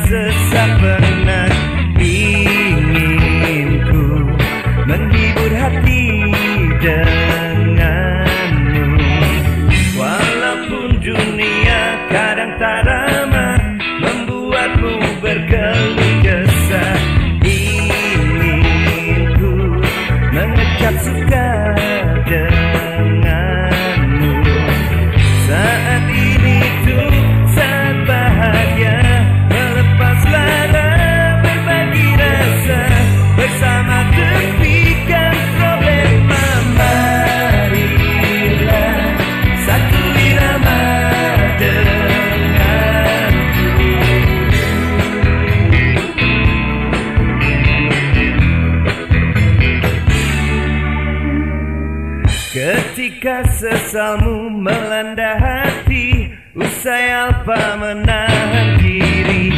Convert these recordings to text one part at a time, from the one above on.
sesak pernah inginku menghibur hati dan Jika sesalmu melanda hati Usai apa menahan diri?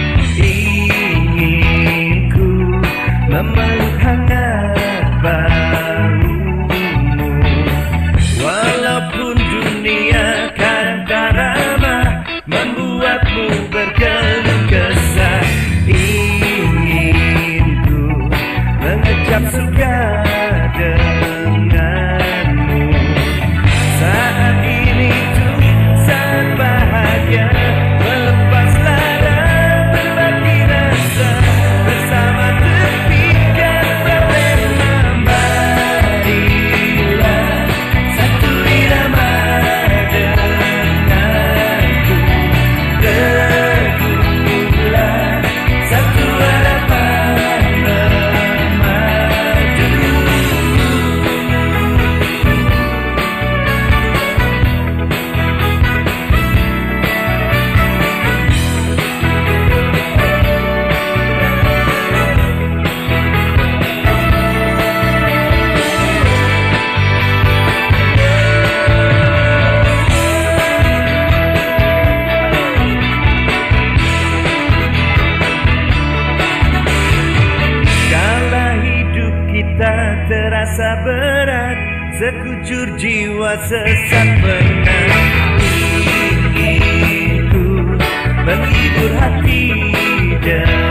terasa berat Sekujur jiwa sesat menangiku Menghibur hati dan